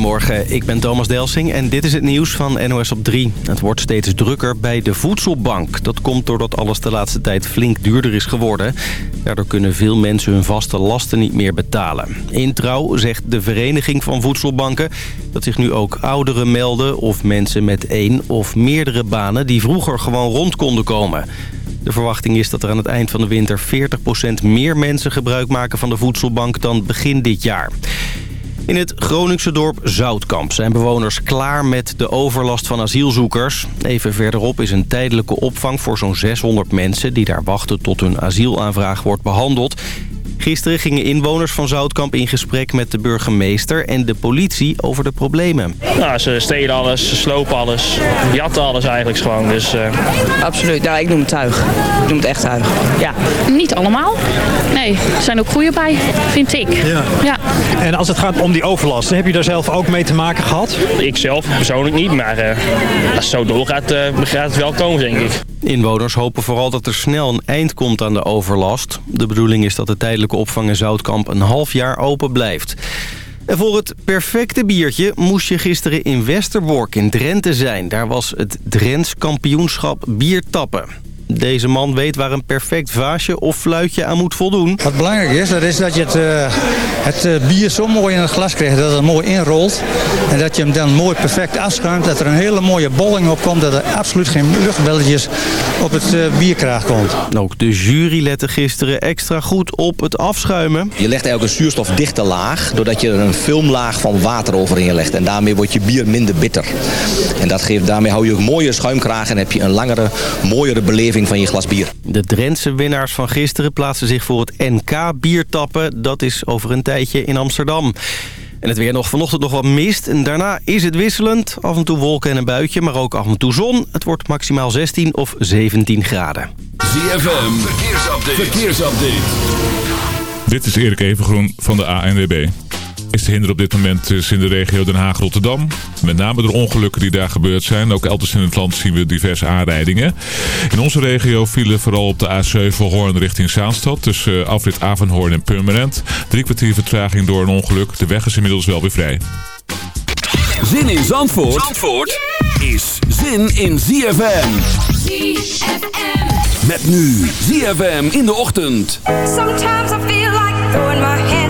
Goedemorgen, ik ben Thomas Delsing en dit is het nieuws van NOS op 3. Het wordt steeds drukker bij de voedselbank. Dat komt doordat alles de laatste tijd flink duurder is geworden. Daardoor kunnen veel mensen hun vaste lasten niet meer betalen. In Trouw zegt de Vereniging van Voedselbanken... dat zich nu ook ouderen melden of mensen met één of meerdere banen... die vroeger gewoon rond konden komen. De verwachting is dat er aan het eind van de winter 40% meer mensen gebruik maken van de voedselbank dan begin dit jaar. In het Groningse dorp Zoutkamp zijn bewoners klaar met de overlast van asielzoekers. Even verderop is een tijdelijke opvang voor zo'n 600 mensen... die daar wachten tot hun asielaanvraag wordt behandeld. Gisteren gingen inwoners van Zoutkamp in gesprek met de burgemeester en de politie over de problemen. Nou, ze stelen alles, ze slopen alles, jatten alles eigenlijk gewoon. Dus, uh... Absoluut, ja, ik noem het tuig. Ik noem het echt tuig. Ja. Niet allemaal. Nee, er zijn ook goede bij, vind ik. Ja. ja. En als het gaat om die overlast, heb je daar zelf ook mee te maken gehad? Ik zelf persoonlijk niet, maar uh, als het zo doorgaat, uh, gaat het wel komen, denk ik. Inwoners hopen vooral dat er snel een eind komt aan de overlast. De bedoeling is dat de tijdelijke opvang in Zoutkamp een half jaar open blijft. En voor het perfecte biertje moest je gisteren in Westerbork in Drenthe zijn. Daar was het Drents kampioenschap biertappen. Deze man weet waar een perfect vaasje of fluitje aan moet voldoen. Wat belangrijk is, dat is dat je het, uh, het uh, bier zo mooi in het glas krijgt dat het mooi inrolt. En dat je hem dan mooi perfect afschuimt. Dat er een hele mooie bolling op komt. Dat er absoluut geen luchtbelletjes op het uh, bierkraag komt. Ook de jury lette gisteren extra goed op het afschuimen. Je legt eigenlijk een zuurstofdichte laag. Doordat je er een filmlaag van water overheen legt. En daarmee wordt je bier minder bitter. En dat geeft, daarmee hou je een mooie schuimkraag. En heb je een langere, mooiere beleving van je glas bier. De Drentse winnaars van gisteren plaatsen zich voor het NK biertappen. Dat is over een tijdje in Amsterdam. En het weer nog vanochtend nog wat mist. En daarna is het wisselend. Af en toe wolken en een buitje, maar ook af en toe zon. Het wordt maximaal 16 of 17 graden. ZFM, verkeersupdate. verkeersupdate. Dit is Erik Evengroen van de ANWB is te hinder op dit moment is in de regio Den Haag-Rotterdam. Met name door ongelukken die daar gebeurd zijn. Ook elders in het land zien we diverse aanrijdingen. In onze regio vielen vooral op de A7 Hoorn richting Zaanstad. Tussen afrit Avenhoorn en Purmerend. Drie kwartier vertraging door een ongeluk. De weg is inmiddels wel weer vrij. Zin in Zandvoort, Zandvoort is zin in ZFM. ZFM. Met nu ZFM in de ochtend. Sometimes I feel like throwing my hands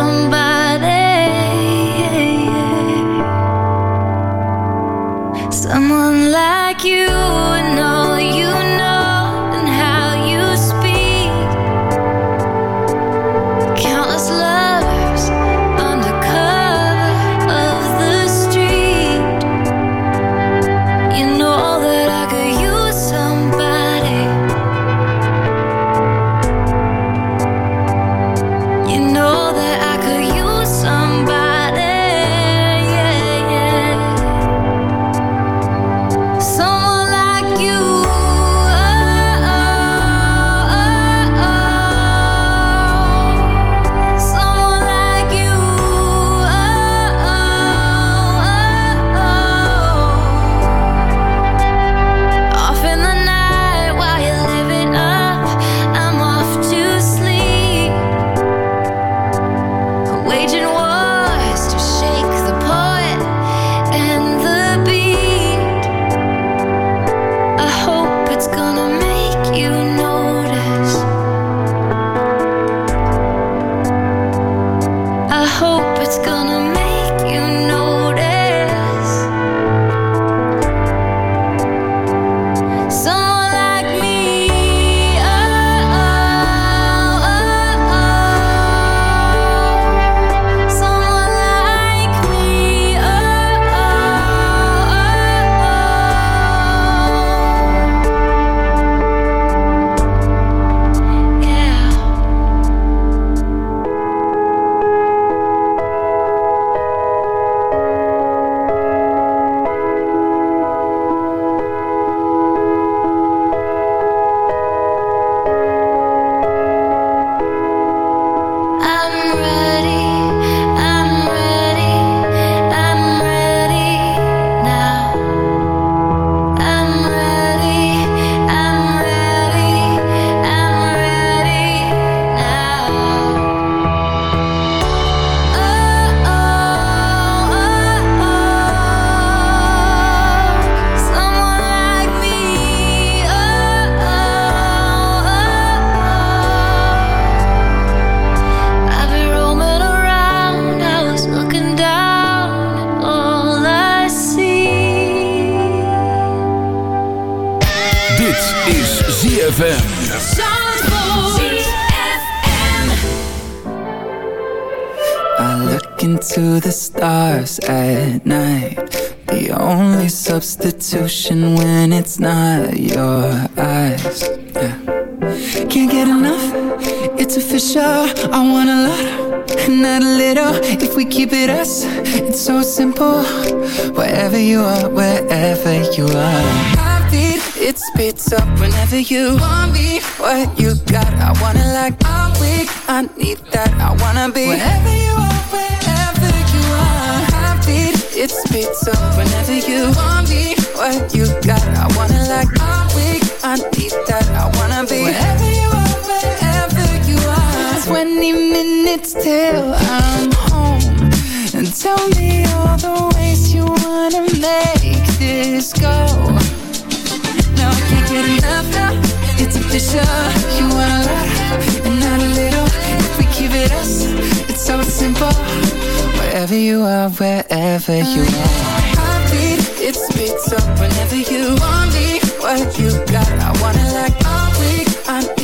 Whenever you want me. What you got, I wanna like. I'm weak, I need that. I wanna be wherever you are, wherever you are. Heartbeat, it speeds up whenever you want me. What you got, I wanna like. I'm weak, I need that. I wanna be wherever you are, wherever you are. 20 minutes till I'm home. And tell me all the ways you wanna make this go. No, I can't get enough now. It's official. You want a lot and not a little. If we keep it us, it's so simple. Wherever you are, wherever you are. Heartbeat, it speeds up whenever you want me. What you got, I wanna like. I'm weak, I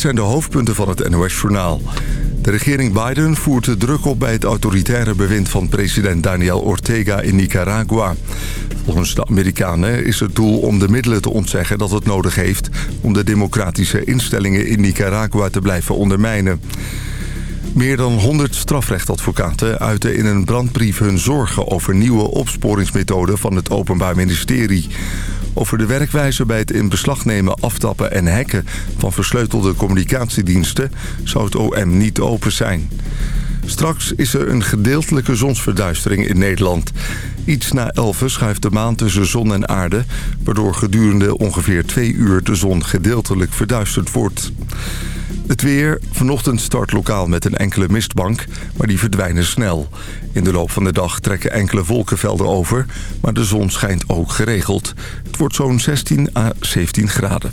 dit zijn de hoofdpunten van het NOS-journaal. De regering Biden voert de druk op bij het autoritaire bewind van president Daniel Ortega in Nicaragua. Volgens de Amerikanen is het doel om de middelen te ontzeggen dat het nodig heeft... om de democratische instellingen in Nicaragua te blijven ondermijnen. Meer dan 100 strafrechtadvocaten uiten in een brandbrief hun zorgen over nieuwe opsporingsmethoden van het Openbaar Ministerie. Over de werkwijze bij het in beslag nemen, aftappen en hacken van versleutelde communicatiediensten zou het OM niet open zijn. Straks is er een gedeeltelijke zonsverduistering in Nederland. Iets na 11 schuift de maan tussen zon en aarde... waardoor gedurende ongeveer twee uur de zon gedeeltelijk verduisterd wordt. Het weer. Vanochtend start lokaal met een enkele mistbank, maar die verdwijnen snel. In de loop van de dag trekken enkele wolkenvelden over, maar de zon schijnt ook geregeld. Het wordt zo'n 16 à 17 graden.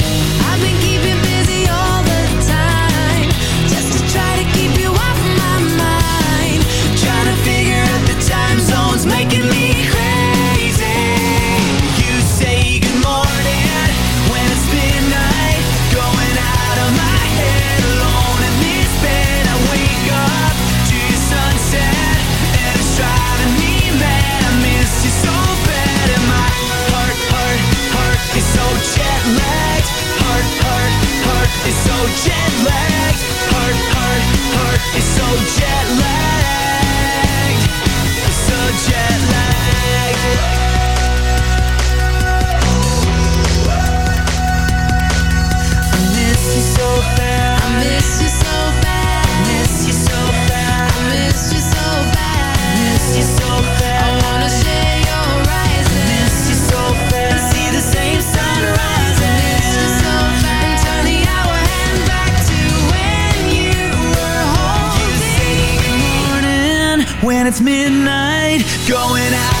Jet lagged. Heart, heart, heart is so jet lagged. So jet lagged. When it's midnight. Going out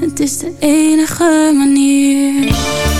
Het is de enige manier.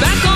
Back on